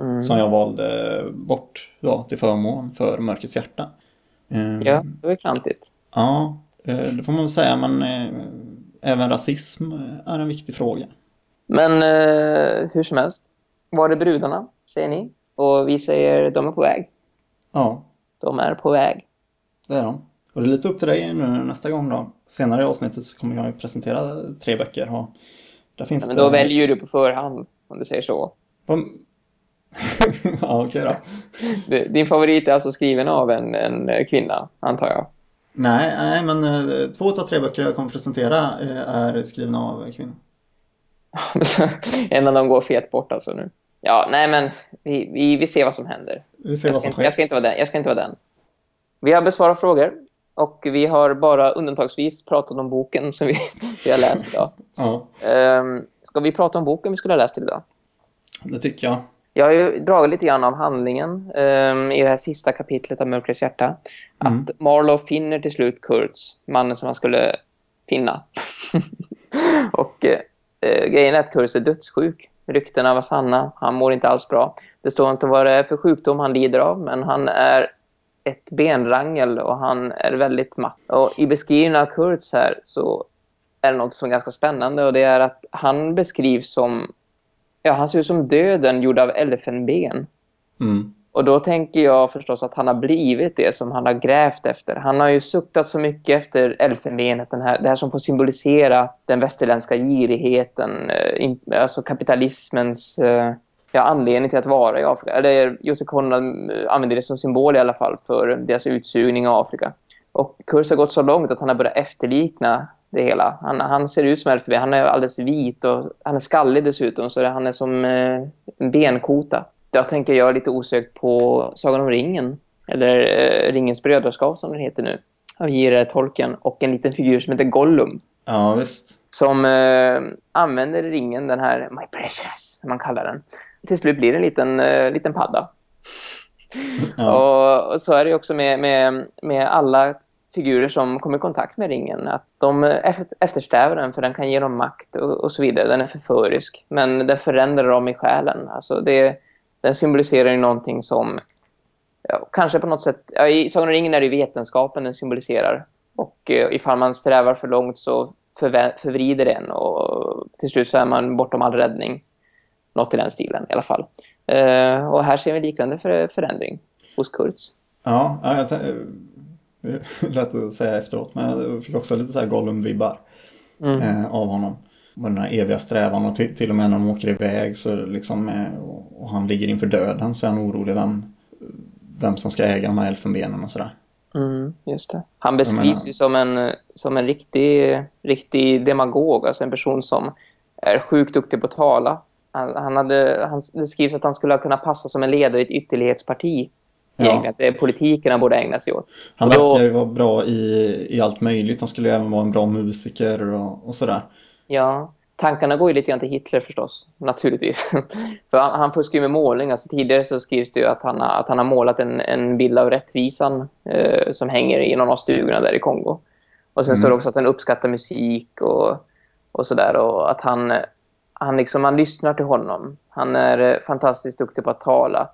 Mm. Som jag valde bort då, till förmån för Mörkrets hjärta. Eh, Ja, det var klantigt. Ja, eh, det får man väl säga, men eh, även rasism är en viktig fråga. Men eh, hur som helst. Var är brudarna, säger ni? Och vi säger de är på väg. Ja, De är på väg. det är de. Och det är lite upp till dig nu nästa gång då. Senare i avsnittet så kommer jag ju presentera tre böcker. Och där finns Ja, men det... då väljer du på förhand, om du säger så. ja, okej då. D- Din favorit är alltså skriven av en, en kvinna, antar jag. Nej, nej, men eh, två av tre böcker jag kommer presentera eh, är skrivna av kvinnor. en av dem går fet bort alltså nu. Ja, nej men vi, vi, vi ser vad som händer. Vi ser Jag vad som inte, jag, sker. ska inte vara den. jag ska inte vara den. Vi har besvarat frågor och vi har bara undantagsvis pratat om boken som vi, vi har läst idag. Ja, Um, ska vi prata om boken vi skulle ha läst idag? det tycker jag. Jag har ju dragit lite grann av handlingen ehm, i det här sista kapitlet av Mörkrets hjärta. Mm. Att Marlowe finner till slut Kurtz, mannen som han skulle finna. och eh, eh, grejen är att Kurtz är dödssjuk. Ryktena var sanna. Han mår inte alls bra. Det står inte vad det är för sjukdom han lider av, men han är ett benrangel och han är väldigt matt. Och i beskrivningen av Kurtz här så är det något som är ganska spännande och det är att han beskrivs som Ja, han ser ut som döden gjord av elfenben. Mm. Och då tänker jag förstås att han har blivit det som han har grävt efter. Han har ju suktat så mycket efter elfenbenet, den här, det här som får symbolisera den västerländska girigheten, eh, alltså kapitalismens eh, ja, anledning till att vara i Afrika. Eller Josef Konrad eh, använder det som symbol i alla fall för deras utsugning av Afrika. Och Kurz har gått så långt att han har börjat efterlikna det hela. Han, han ser ut som Elfenben. Han är alldeles vit och han är skallig dessutom så han är som eh, en benkota. Jag tänker jag lite osökt på Sagan om ringen. Eller eh, Ringens brödraskap som den heter nu. Av J.R. Tolkien. Och en liten figur som heter Gollum. Ja, visst. Som eh, använder ringen, den här My Precious, som man kallar den. Till slut blir det en liten, eh, liten padda. Ja. Och, och så är det också med, med, med alla figurer som kommer i kontakt med ringen. Att de eftersträvar den för den kan ge dem makt och, och så vidare. Den är förförisk. Men den förändrar dem i själen. Alltså det, den symboliserar ju någonting som ja, kanske på något sätt... Ja, I Sagan om ringen är det vetenskapen den symboliserar. Och eh, ifall man strävar för långt så förvä- förvrider den och till slut så är man bortom all räddning. Något i den stilen i alla fall. Eh, och här ser vi liknande för, förändring hos Kurtz. Ja, jag lätt att säga efteråt, men jag fick också lite så här Gollum-vibbar Mm. eh, av honom. Och den här eviga strävan och till, till och med när de åker iväg så liksom, eh, och, och han ligger inför döden så är han orolig vem, vem som ska äga de här elfenbenen och sådär. Mm, just det. Han beskrivs menar- ju som en, som en riktig, riktig demagog, alltså en person som är sjukt duktig på att tala. Han, han hade, han, det skrivs att han skulle kunna passa som en ledare i ett ytterlighetsparti. Ja. Det är politiken han borde ägna sig åt. Han Och då- verkar ju vara bra i, i allt möjligt. Han skulle även vara en bra musiker och, och sådär. Ja, tankarna går ju lite grann till Hitler förstås, naturligtvis. För han, han fuskar ju med målning. Alltså, tidigare så skrivs det ju att han har, att han har målat en, en bild av rättvisan eh, som hänger i någon av stugorna där i Kongo. Och sen Mm. står det också att han uppskattar musik och, och sådär. Och att han, han, liksom, man lyssnar till honom. Han är eh, fantastiskt duktig på att tala.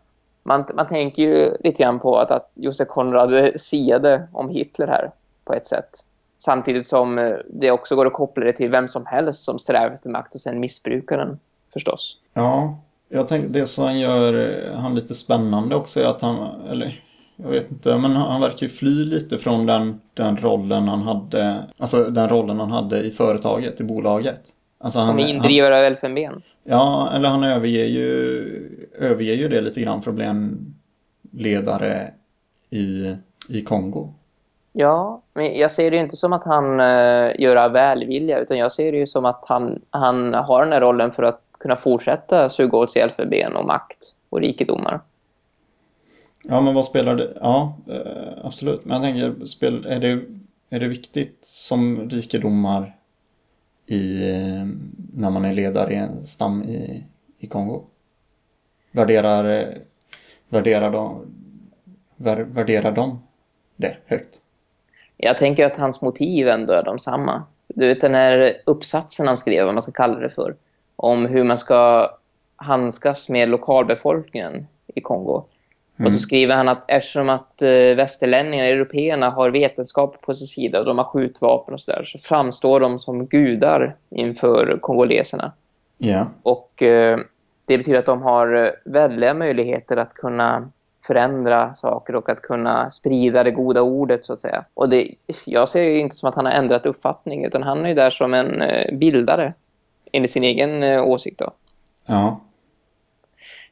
Man, man tänker ju lite grann på att, att Josef Konrad siade om Hitler här på ett sätt. Samtidigt som eh, det också går att koppla det till vem som helst som strävar efter makt och sen missbrukar den, förstås. Ja, jag tänkte det som gör eh, han lite spännande också är att han, eller jag vet inte, men han han verkar ju fly lite från den, den rollen han hade, alltså den rollen han hade i företaget, i bolaget. Alltså Som han, han, indrivare av elfenben. ja, eller han överger ju, överger ju det lite grann för att bli en ledare i, i Kongo. Ja, men jag ser det ju inte som att han uh, gör av välvilja, utan jag ser det ju som att han, han har den här rollen för att kunna fortsätta suga åt sig elfenben och makt och rikedomar. Ja, men vad spelar det? Ja, eh, absolut. Men jag tänker, spel, är, det, är det viktigt som rikedomar i, eh, när man är ledare i en stam i, i Kongo? Värderar, eh, värderar, de, vär, värderar de det högt? Jag tänker att hans motiv ändå är de samma. Du vet den här uppsatsen han skrev, vad man ska kalla det för, om hur man ska handskas med lokalbefolkningen i Kongo. Och så skriver han att eftersom att eh, västerlänningarna, européerna, har vetenskap på sin sida och de har skjutvapen och sådär, så framstår de som gudar inför kongoleserna. Ja, Och eh, det betyder att de har eh, väldiga möjligheter att kunna förändra saker och att kunna sprida det goda ordet så att säga. Och det, jag ser ju inte som att han har ändrat uppfattning utan han är ju där som en eh, bildare enligt sin egen eh, åsikt då. ja,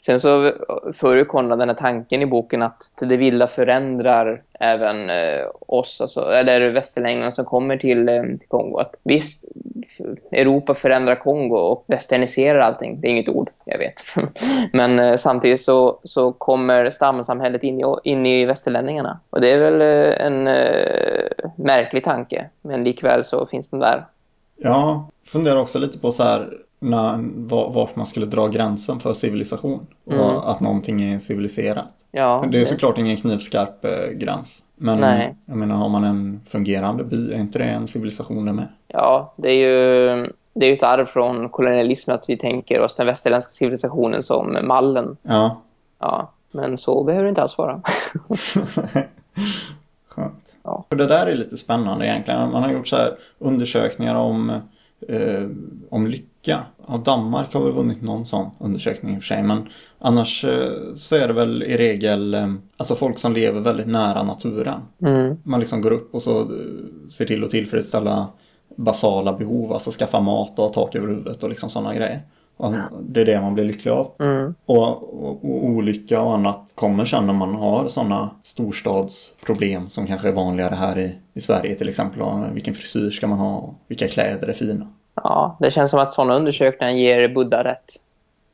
Sen så för Konrad den här tanken i boken att det vilda förändrar även eh, oss, alltså, eller västerlänningarna som kommer till, eh, till Kongo. Att visst, Europa förändrar Kongo och västerniserar allting. Det är inget ord, jag vet. Men eh, samtidigt så, så kommer stamsamhället in i, in i västerlänningarna. Och det är väl en eh, märklig tanke, men likväl så finns den där. ja. Funderar också lite på så här när, var, vart man skulle dra gränsen för civilisation. Mm. Och att någonting är civiliserat. Ja, Det är såklart ingen knivskarp eh, gräns. Men Nej. jag menar, har man en fungerande by, är inte det en civilisation det med? Ja, det är ju det är ett arv från kolonialismen att vi tänker oss den västerländska civilisationen som mallen. Ja, Ja, men så behöver det inte alls vara. skönt. Ja. För det där är lite spännande egentligen. Man har gjort så här undersökningar om, eh, om lycka. Ja, Danmark har väl vunnit någon sån undersökning i och för sig. Men annars eh, så är det väl i regel eh, alltså folk som lever väldigt nära naturen. Mm. Man liksom går upp och så eh, ser till att tillfredsställa basala behov, alltså skaffa mat och tak över huvudet och liksom sådana grejer. Och det är det man blir lycklig av. Mm. Och, och, och olycka och annat kommer sen när man har sådana storstadsproblem som kanske är vanligare här i, i Sverige till exempel. Och vilken frisyr ska man ha? Vilka kläder är fina? Ja, det känns som att sådana undersökningar ger Buddha rätt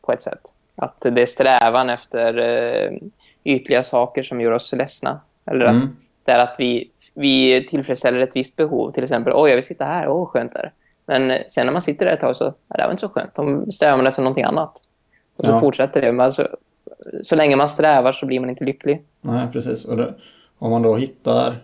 på ett sätt. Att det är strävan efter eh, ytliga saker som gör oss ledsna. Eller att, Mm. det är att vi, vi tillfredsställer ett visst behov. Till exempel, oj jag vill sitta här, åh skönt där. Men sen när man sitter där ett tag så, ja, det var inte så skönt. De strävar efter någonting annat. Och så Ja. fortsätter det. Men alltså, så länge man strävar så blir man inte lycklig. Nej, precis. Och det, om man då hittar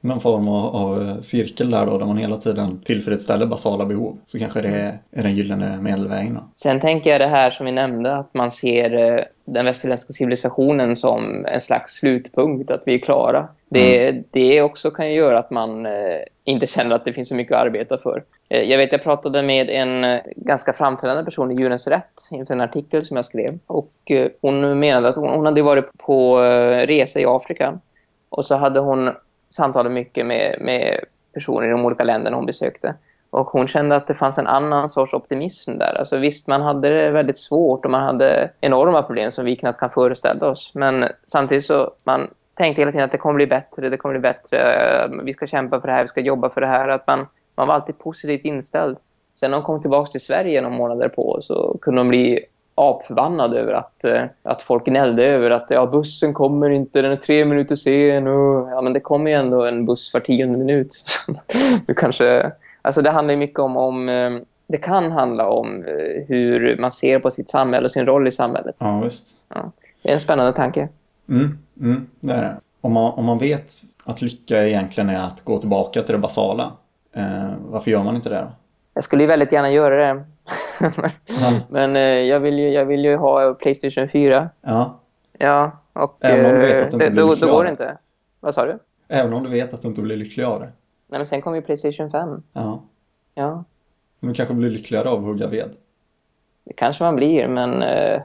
någon form av, av cirkel där då, där man hela tiden tillfredsställer basala behov, så kanske det är, är den gyllene medelvägen. Då. Sen tänker jag det här som vi nämnde, att man ser eh, den västerländska civilisationen som en slags slutpunkt, att vi är klara. Det, det också kan ju göra att man eh, inte känner att det finns så mycket att arbeta för. Eh, jag vet, jag pratade med en ganska framträdande person i Djurens Rätt inför en artikel som jag skrev. Och hon menade att hon, hon hade varit på resa i Afrika. Och så hade hon samtalade mycket med, med personer i de olika länderna hon besökte. Och hon kände att det fanns en annan sorts optimism där. Alltså visst, man hade det väldigt svårt och man hade enorma problem som vi knappt kan föreställa oss. Men samtidigt så man tänkte hela tiden att det kommer bli bättre, det kommer bli bättre. Eh, vi ska kämpa för det här, vi ska jobba för det här. Att man, man var alltid positivt inställd. Sen när de kom tillbaka till Sverige några månader på så kunde de bli apförbannade över att, eh, att folk gnällde över att ja, bussen kommer inte, den är tre minuter sen. Och, ja, men det kommer ju ändå en buss var tionde minut. du kanske, alltså det handlar mycket om, om eh, det kan handla om eh, hur man ser på sitt samhälle och sin roll i samhället. Ja, visst. Det är en spännande tanke. Mm, mm, det är det. Om man, om man vet att lycka egentligen är att gå tillbaka till det basala, eh, varför gör man inte det då? Jag skulle ju väldigt gärna göra det. Men, eh, jag, vill ju, jag vill ju ha Playstation 4. ja, Ja, och Även om du eh, vet att du inte det, blir då, då går det inte. Vad sa du? även om du vet att du inte blir lycklig av det. Nej, men sen kommer ju Playstation 5. Ja, Ja, men du kanske blir lyckligare av att hugga ved. det kanske man blir, men eh,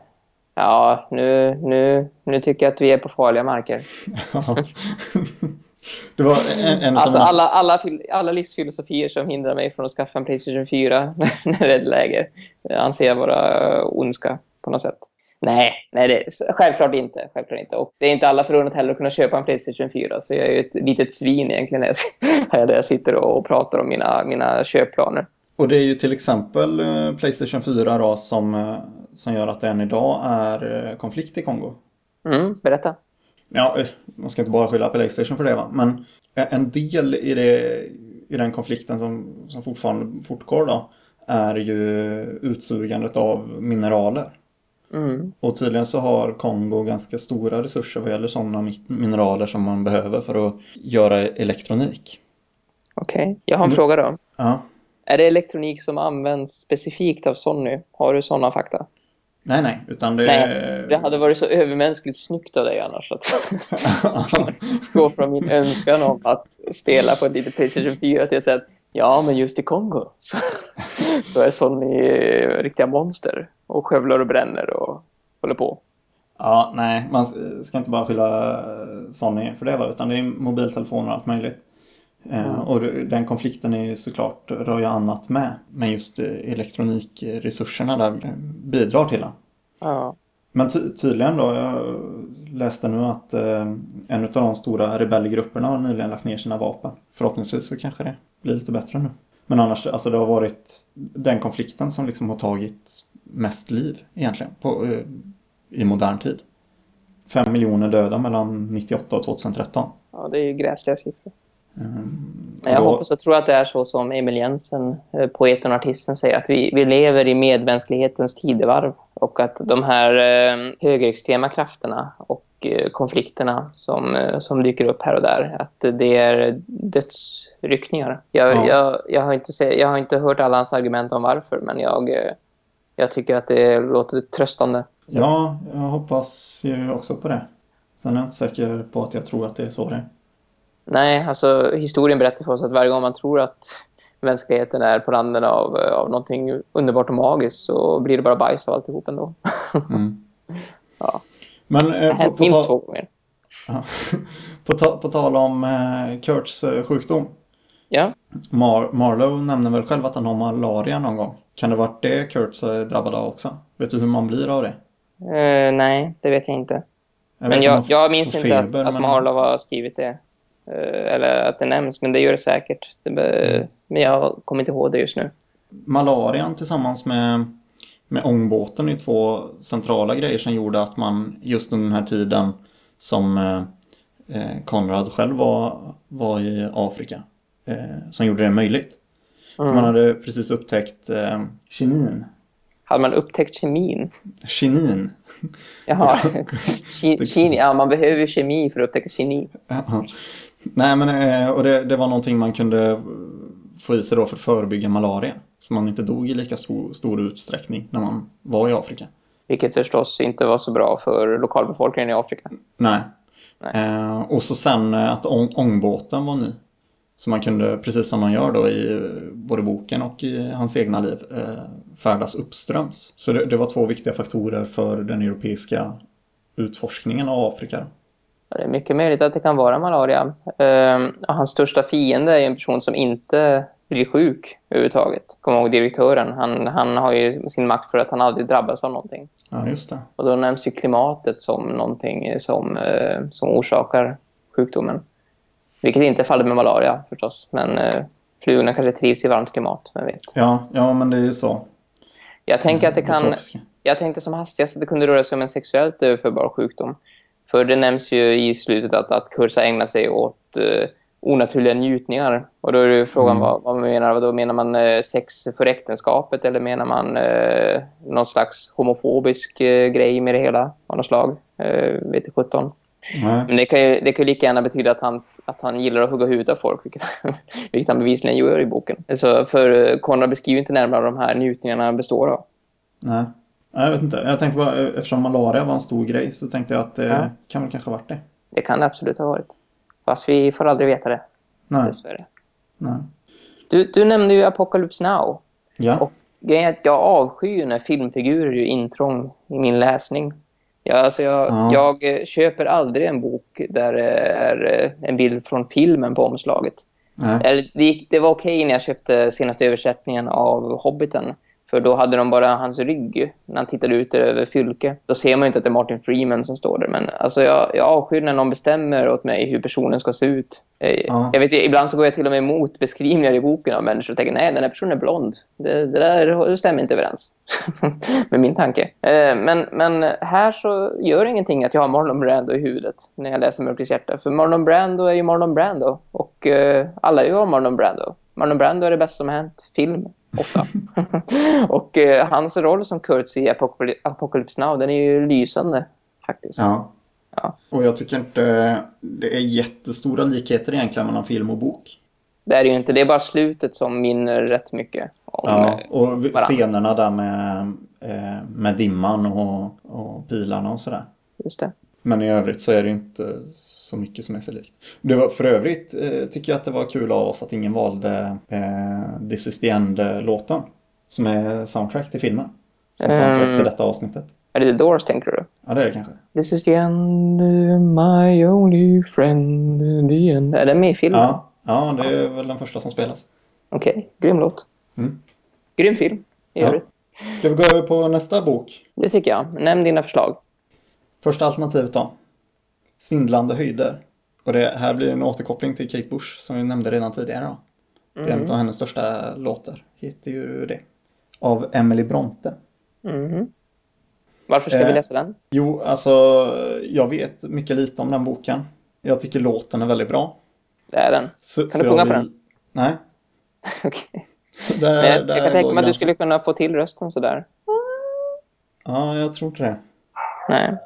ja, nu, nu, nu tycker jag att vi är på farliga marker. det var en, en Alltså som... alla, alla, alla livsfilosofier som hindrar mig från att skaffa en Playstation 4 när det är läge eh, anser jag vara eh, ondska på något sätt. Nej, nej det, självklart inte. Självklart inte. Och det är inte alla förunnat heller att kunna köpa en Playstation 4. Så jag är ju ett litet svin egentligen när jag, där jag sitter och pratar om mina, mina köpplaner. Och det är ju till exempel eh, Playstation 4 då som, som gör att det än idag är konflikt i Kongo. Mm, berätta. Ja, eh, man ska inte bara skylla Playstation för det va, men en del i, det, i den konflikten som, som fortfarande fortgår då är ju utsugandet av mineraler. Mm. Och tydligen så har Kongo ganska stora resurser vad gäller sådana mi- mineraler som man behöver för att göra elektronik. Okej, jag har en Mm. fråga då. Ja, Är det elektronik som används specifikt av Sony? Har du sådana fakta? Nej nej, utan det Nej, Det hade varit så övermänskligt snyggt av dig annars att gå från min önskan om att spela på ett litet Playstation 4 till att säga att ja, men just i Kongo så, så är Sony eh, riktiga monster och skövlar och bränner och håller på. Ja, nej, man ska inte bara skylla Sony för det utan det är mobiltelefoner och allt möjligt. Mm. Och det- den konflikten är ju såklart, rör ju annat med. Men just eh, elektronikresurserna där bidrar till den. Ja. Men ty- tydligen då, jag läste nu att eh, en av de stora rebellgrupperna har nyligen lagt ner sina vapen. Förhoppningsvis så kanske det blir lite bättre nu. Men annars, alltså det har varit den konflikten som liksom har tagit mest liv egentligen på, eh, i modern tid. Fem miljoner döda mellan 98 och 2013. ja, det är ju gräsliga siffror. Men jag då- hoppas och tror att det är så som Emil Jensen, eh, poeten och artisten, säger. Att vi, vi lever i medmänsklighetens tidevarv. Och att de här eh, högerextrema krafterna och eh, konflikterna som, eh, som dyker upp här och där. Att det är dödsryckningar. Jag, Ja. jag, jag, har inte se, jag har inte hört alla hans argument om varför. Men jag, eh, jag tycker att det låter tröstande. Ja, jag hoppas ju också på det. Sen är jag inte säker på att jag tror att det är så det är. Nej, alltså historien berättar för oss att varje gång man tror att mänskligheten är på randen av, av någonting underbart och magiskt så blir det bara bajs av alltihop ändå. Mm. Ja. Men eh, på, på, minst två gånger. Ja. på, ta, på tal om eh, Kurts eh, sjukdom. Ja, Mar Marlowe nämner väl själv att han har malaria någon gång. Kan det varit det Kurtz är drabbad av också? Vet du hur man blir av det? Eh, nej, det vet jag inte. Jag men jag, jag minns inte feber, att, att men- Marlowe har skrivit det. Eh, eller att det nämns, men det gör det säkert. Det, Mm. Men jag kommer inte ihåg det just nu. Malarian tillsammans med, med ångbåten är två centrala grejer som gjorde att man just under den här tiden som eh, eh, Konrad själv var, var i Afrika eh, som gjorde det möjligt. Mm. Man hade precis upptäckt eh, kinin. Hade man upptäckt kemin? Kinin. Jaha, Ki- kini, ja, man behöver ju kemi för att upptäcka kini. Nej men eh, och det, det var någonting man kunde få i sig då för att förebygga malaria. Så man inte dog i lika stor, stor utsträckning när man var i Afrika. Vilket förstås inte var så bra för lokalbefolkningen i Afrika. Nej. Nej. Eh, och så sen eh, att ång ångbåten var ny. Så man kunde, precis som man gör då i både boken och i hans egna liv, eh, färdas uppströms. Så det, det var två viktiga faktorer för den europeiska utforskningen av Afrika. Det är mycket möjligt att det kan vara malaria. Ehm, hans största fiende är en person som inte blir sjuk överhuvudtaget. Kom ihåg direktören. Han, han har ju sin makt för att han aldrig drabbas av någonting. Ja, just det. Och då nämns ju klimatet som någonting som, eh, som orsakar sjukdomen. Vilket inte är fallet med malaria förstås. Men eh, flugorna kanske trivs i varmt klimat, vem vet. Ja, ja men det är ju så. Jag tänker att det Det kan... Jag tänkte som hastigast att det kunde röra sig om en sexuellt överförbar sjukdom. För det nämns ju i slutet att, att Kursa ägnar sig åt eh, onaturliga njutningar. Och då är det frågan Mm. vad, vad man menar. Då menar man eh, sex för äktenskapet eller menar man eh, någon slags homofobisk eh, grej med det hela av något slag? Eh, vet inte 17. Nej. Men det kan ju, det kan ju lika gärna betyda att han, att han gillar att hugga huvudet av folk, vilket, vilket han bevisligen gör i boken. Så för eh, Konrad beskriver inte närmare vad de här njutningarna består av. Nej. Nej, jag vet inte. Jag tänkte bara, eh, eftersom malaria var en stor grej så tänkte jag att det Ja. kan väl kanske ha varit det. Det kan det absolut ha varit. Fast vi får aldrig veta det, Nej. dessvärre. Nej. Du, du nämnde ju Apocalypse Now. Ja. Och att jag avskyr när filmfigurer gör intrång i min läsning. Jag, alltså jag, Ja. jag eh, köper aldrig en bok där det är eh, en bild från filmen på omslaget. Nej. Eller, det, det var okej när jag köpte senaste översättningen av Hobbiten. För då hade de bara hans rygg när han tittade ut över fylke. Då ser man ju inte att det är Martin Freeman som står där. Men alltså jag, jag avskyr när någon bestämmer åt mig hur personen ska se ut. Ja. Jag vet, ibland så går jag till och med emot beskrivningar i boken av människor och tänker nej, den här personen är blond. Det, det där det stämmer inte överens med min tanke. Eh, Men, men här så gör det ingenting att jag har Marlon Brando i huvudet när jag läser Mörkrets hjärta. För Marlon Brando är ju Marlon Brando. Och eh, alla är ju Marlon Brando. Marlon Brando är det bästa som har hänt film, ofta. och eh, hans roll som Kurtz i Apocaly- Apocalypse Now, den är ju lysande faktiskt. Ja. Ja. Och jag tycker inte det är jättestora likheter egentligen mellan film och bok. Det är det ju inte. Det är bara slutet som minner rätt mycket om... Ja, eh, och varandra. scenerna där med, eh, med dimman och, och pilarna och sådär. Just det. Men i övrigt så är det inte så mycket som är sig likt. Det var, för övrigt eh, tycker jag att det var kul av oss att ingen valde eh, This is the end-låten. Som är soundtrack till filmen. Som soundtrack Ehm. till detta avsnittet. Är det The Doors, tänker du? Ja, det är det kanske. This is the end, my only friend, the end. Är den med i filmen? Ja, ja, det är väl den första som spelas. Okej, grym låt. Mm. Grym film, i Ja. övrigt. Ska vi gå över på nästa bok? Det tycker jag. Nämn dina förslag. Första alternativet då. Svindlande höjder. Och det här blir en återkoppling till Kate Bush som vi nämnde redan tidigare. Då. Det är en av hennes största låtar. Heter ju det. Av Emily Bronte. Mhm. Varför ska Eh. vi läsa den? Jo, alltså jag vet mycket lite om den boken. Jag tycker låten är väldigt bra. Det är den. Så, Kan så du sjunga på vill- den? Nej. Okej. Där, Men jag, där jag kan tänka mig att du skulle kunna få till rösten sådär. Ja, jag tror inte det. Nej.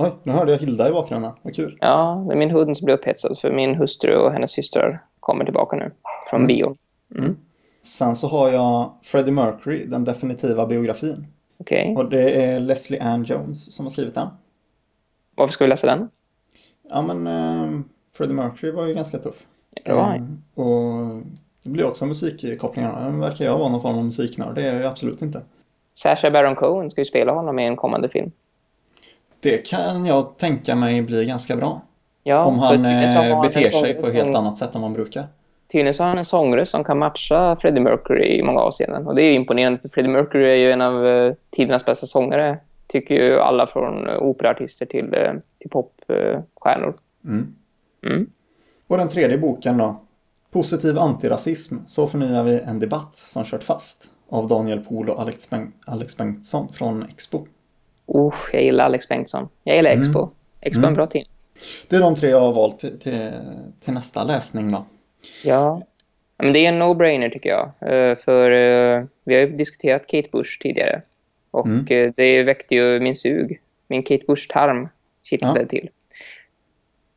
Oj, nu hörde jag Hilda i bakgrunden. Vad kul. Ja, det är min hund som blir upphetsad för min hustru och hennes syster kommer tillbaka nu från Mm. bion. Sen så har jag Freddie Mercury, den definitiva biografin. Okej. Och det är Leslie Ann Jones som har skrivit den. Varför ska vi läsa den? Ja men eh, Freddie Mercury var ju ganska tuff. Ja, det var han. Eh, och det blir också musikkopplingar. Den verkar jag vara någon form av musiknörd. Det är jag absolut inte. Sacha Baron Cohen ska ju spela honom i en kommande film. Det kan jag tänka mig blir ganska bra. Ja, Om han eh, beter sig på ett helt annat sätt än man brukar. tydligen så har han en sångröst som kan matcha Freddie Mercury i många avseenden. Och det är imponerande, för Freddie Mercury är ju en av eh, tidernas bästa sångare. Tycker ju alla från eh, operaartister till, till popstjärnor. Mm. Mm. Och den tredje boken då. Positiv antirasism. Så förnyar vi en debatt som kört fast. Av Daniel Pohl och Alex, Beng Alex Bengtsson från Expo. Uh, jag gillar Alex Bengtsson. Jag gillar Mm. Expo. Expo är en bra tidning. Det är de tre jag har valt till, till, till nästa läsning då. Ja. Men det är en no-brainer tycker jag. Eh, För eh, vi har ju diskuterat Kate Bush tidigare. Och Mm. eh, det väckte ju min sug. Min Kate Bush-tarm kittlade Ja. till.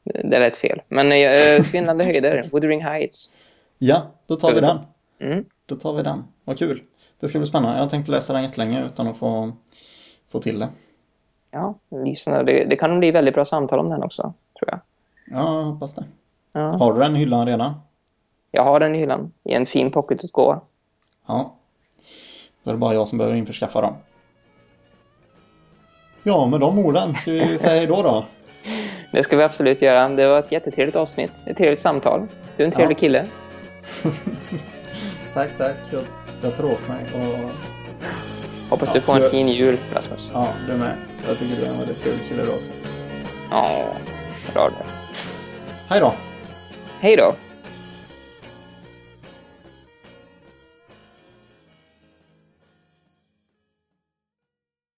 Det lät fel. Men eh, Svindlande höjder, Wuthering Heights. Ja, då tar vi den. Mm. Då tar vi den. Vad kul. Det ska bli spännande. Jag har tänkt läsa den jättelänge utan att få, få till det. Ja, lysande. det, det kan bli väldigt bra samtal om den också, tror jag. Ja, jag hoppas det. Ja. Har du den i hyllan redan? Jag har den i hyllan i en fin pocketutgåva. Ja. Då är det bara jag som behöver införskaffa dem. Ja, med de orden ska vi säga hej då då. Det ska vi absolut göra. Det var ett jättetrevligt avsnitt. Ett trevligt samtal. Du är en trevlig Ja. kille. Tack, tack. Jag, jag tar åt mig. Och, Hoppas Ja, du får en fin jul, Rasmus. ja, du med. Jag tycker du är en väldigt trevlig kille du också. Ja, bra det. Hej då! Hej då!